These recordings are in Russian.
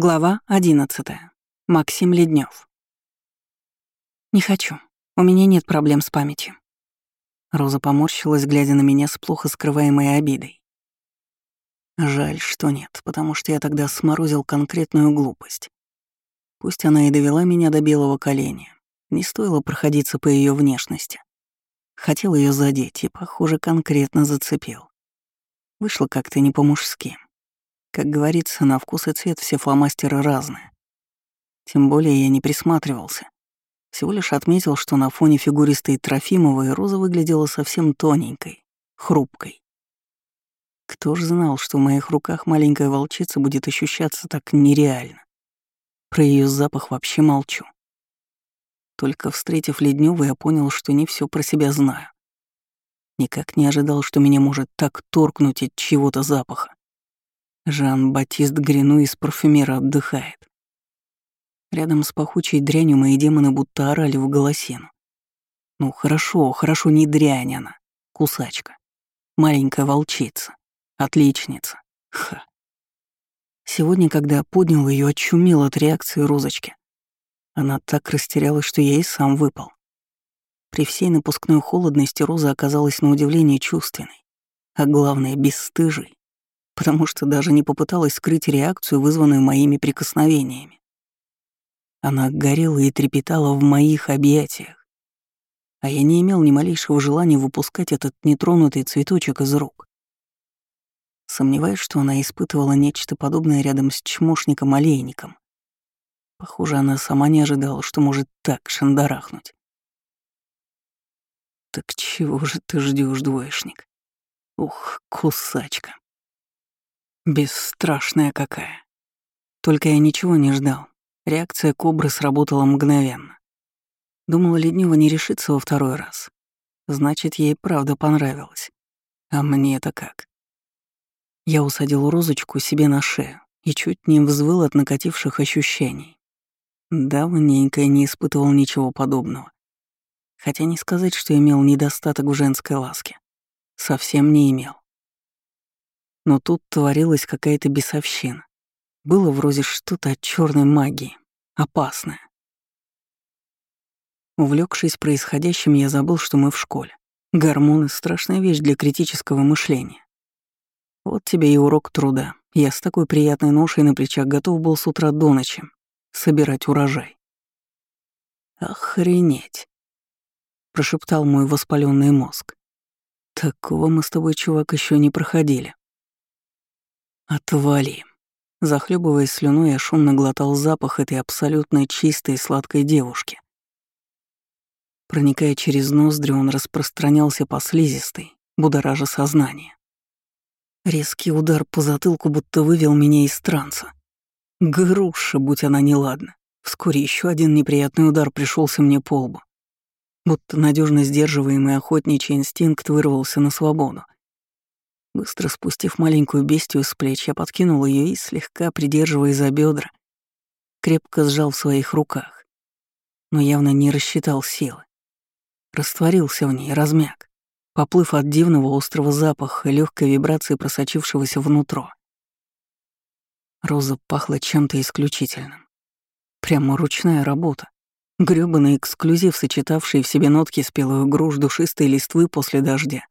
Глава 11. Максим Леднев. Не хочу. У меня нет проблем с памятью. Роза поморщилась, глядя на меня с плохо скрываемой обидой. Жаль, что нет, потому что я тогда сморозил конкретную глупость. Пусть она и довела меня до белого коленя, не стоило проходиться по ее внешности. Хотел ее задеть и, похоже, конкретно зацепил. Вышло как-то не по-мужски. Как говорится, на вкус и цвет все фломастеры разные. Тем более я не присматривался. Всего лишь отметил, что на фоне фигуристой Трофимовой Роза выглядела совсем тоненькой, хрупкой. Кто ж знал, что в моих руках маленькая волчица будет ощущаться так нереально. Про ее запах вообще молчу. Только встретив Леднева, я понял, что не все про себя знаю. Никак не ожидал, что меня может так торкнуть от чего-то запаха. Жан-Батист Грину из парфюмера отдыхает. Рядом с пахучей дрянью мои демоны будто орали в голосину. Ну хорошо, хорошо, не дрянь она. Кусачка. Маленькая волчица. Отличница. Ха. Сегодня, когда поднял ее, очумел от реакции розочки. Она так растерялась, что я и сам выпал. При всей напускной холодности Роза оказалась на удивление чувственной, а главное — бесстыжей потому что даже не попыталась скрыть реакцию, вызванную моими прикосновениями. Она горела и трепетала в моих объятиях, а я не имел ни малейшего желания выпускать этот нетронутый цветочек из рук. Сомневаюсь, что она испытывала нечто подобное рядом с чмошником-олейником. Похоже, она сама не ожидала, что может так шандарахнуть. Так чего же ты ждешь, двоечник? Ух, кусачка. Бесстрашная какая. Только я ничего не ждал. Реакция кобры сработала мгновенно. Думала, Леднева не решится во второй раз. Значит, ей правда понравилось. А мне это как? Я усадил розочку себе на шею и чуть не взвыл от накативших ощущений. Давненько не испытывал ничего подобного. Хотя не сказать, что имел недостаток в женской ласке. Совсем не имел. Но тут творилась какая-то бесовщина. Было вроде что-то от черной магии, опасное. Увлекшись происходящим, я забыл, что мы в школе. Гормоны — страшная вещь для критического мышления. Вот тебе и урок труда. Я с такой приятной ношей на плечах готов был с утра до ночи собирать урожай. «Охренеть!» — прошептал мой воспаленный мозг. «Такого мы с тобой, чувак, еще не проходили». «Отвали!» Захлебываясь слюной, я шумно глотал запах этой абсолютно чистой и сладкой девушки. Проникая через ноздри, он распространялся по слизистой, будоража сознание. Резкий удар по затылку будто вывел меня из транса. Груша, будь она неладна. Вскоре еще один неприятный удар пришелся мне по лбу. Будто надежно сдерживаемый охотничий инстинкт вырвался на свободу — Быстро спустив маленькую бестию с плеч, я подкинул ее и, слегка придерживая за бедра, крепко сжал в своих руках, но явно не рассчитал силы. Растворился в ней, размяк, поплыв от дивного острого запаха легкой вибрации просочившегося внутрь. Роза пахла чем-то исключительным. Прямо ручная работа. грёбаный эксклюзив, сочетавший в себе нотки спелую груш душистой листвы после дождя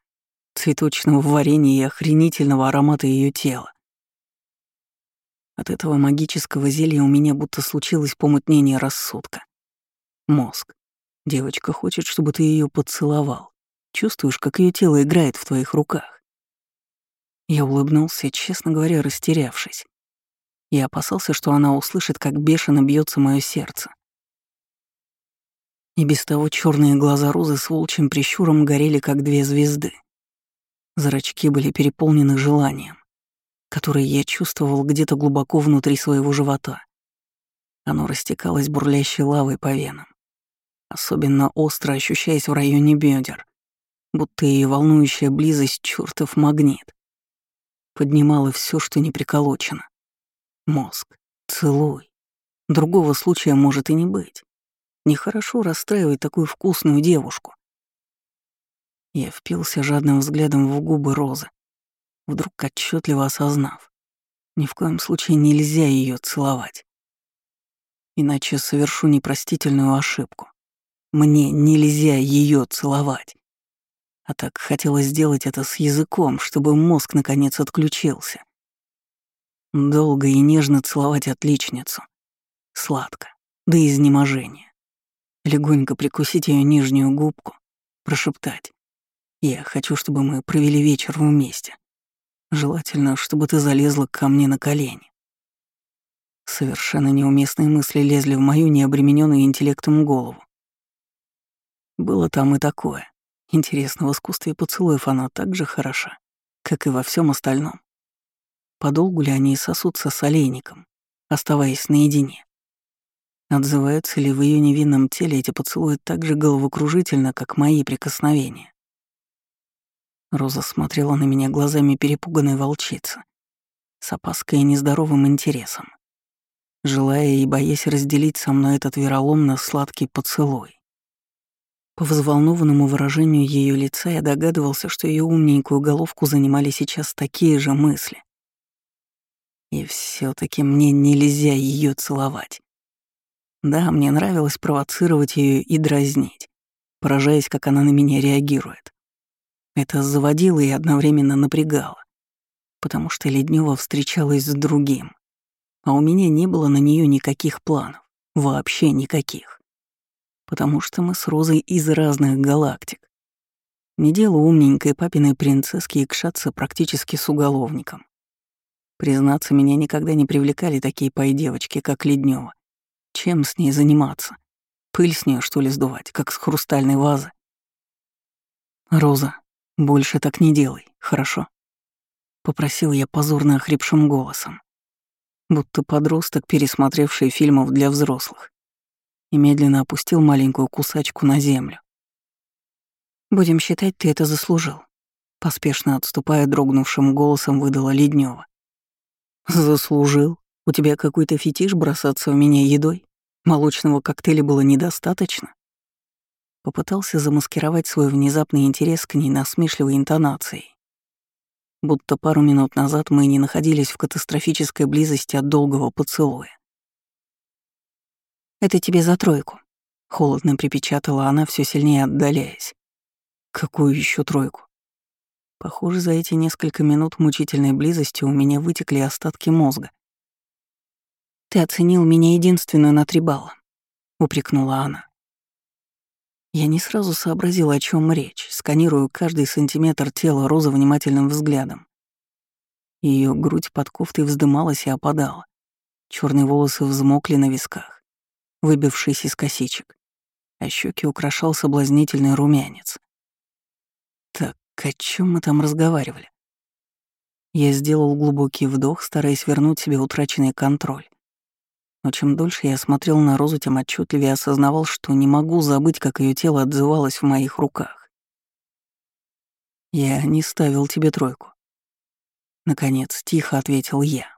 цветочного варенья и охренительного аромата ее тела. От этого магического зелья у меня будто случилось помутнение рассудка. Мозг. Девочка хочет, чтобы ты ее поцеловал. Чувствуешь, как ее тело играет в твоих руках. Я улыбнулся, честно говоря, растерявшись. Я опасался, что она услышит, как бешено бьется мое сердце. И без того черные глаза Розы с волчьим прищуром горели, как две звезды. Зрачки были переполнены желанием, которое я чувствовал где-то глубоко внутри своего живота. Оно растекалось бурлящей лавой по венам, особенно остро ощущаясь в районе бедер, будто и волнующая близость чертов магнит. Поднимала все, что не приколочено. Мозг. Целуй. Другого случая может и не быть. Нехорошо расстраивать такую вкусную девушку. Я впился жадным взглядом в губы Розы, вдруг отчетливо осознав. Ни в коем случае нельзя ее целовать. Иначе совершу непростительную ошибку. Мне нельзя ее целовать. А так хотелось сделать это с языком, чтобы мозг наконец отключился. Долго и нежно целовать отличницу. Сладко, до изнеможения. Легонько прикусить ее нижнюю губку, прошептать. «Я хочу, чтобы мы провели вечер вместе. Желательно, чтобы ты залезла ко мне на колени». Совершенно неуместные мысли лезли в мою необремененную интеллектом голову. Было там и такое. Интересно, в искусстве поцелуев она так же хороша, как и во всем остальном. Подолгу ли они сосутся с олейником, оставаясь наедине? Отзываются ли в ее невинном теле эти поцелуи так же головокружительно, как мои прикосновения? Роза смотрела на меня глазами перепуганной волчицы, с опаской и нездоровым интересом, желая и боясь разделить со мной этот вероломно сладкий поцелуй. По взволнованному выражению ее лица я догадывался, что ее умненькую головку занимали сейчас такие же мысли. И все таки мне нельзя ее целовать. Да, мне нравилось провоцировать ее и дразнить, поражаясь, как она на меня реагирует. Это заводило и одновременно напрягало, потому что Леднева встречалась с другим, а у меня не было на нее никаких планов, вообще никаких. Потому что мы с Розой из разных галактик. Не дело умненькой папиной принцесски икшаться практически с уголовником. Признаться, меня никогда не привлекали такие пай-девочки, как Леднева. Чем с ней заниматься? Пыль с нее, что ли, сдувать, как с хрустальной вазы? Роза, «Больше так не делай, хорошо?» Попросил я позорно охрипшим голосом, будто подросток, пересмотревший фильмов для взрослых, и медленно опустил маленькую кусачку на землю. «Будем считать, ты это заслужил», — поспешно отступая дрогнувшим голосом выдала Леднева. «Заслужил? У тебя какой-то фетиш бросаться в меня едой? Молочного коктейля было недостаточно?» Попытался замаскировать свой внезапный интерес к ней насмешливой интонацией. Будто пару минут назад мы не находились в катастрофической близости от долгого поцелуя. «Это тебе за тройку», — холодно припечатала она, все сильнее отдаляясь. «Какую еще тройку?» Похоже, за эти несколько минут мучительной близости у меня вытекли остатки мозга. «Ты оценил меня единственную на три балла», — упрекнула она. Я не сразу сообразила, о чем речь, сканирую каждый сантиметр тела Розы внимательным взглядом. Ее грудь под кофтой вздымалась и опадала. Черные волосы взмокли на висках, выбившись из косичек, а щеки украшал соблазнительный румянец. Так, о чем мы там разговаривали? Я сделал глубокий вдох, стараясь вернуть себе утраченный контроль. Но чем дольше я смотрел на Розу, тем отчетливее осознавал, что не могу забыть, как ее тело отзывалось в моих руках. «Я не ставил тебе тройку». Наконец, тихо ответил я.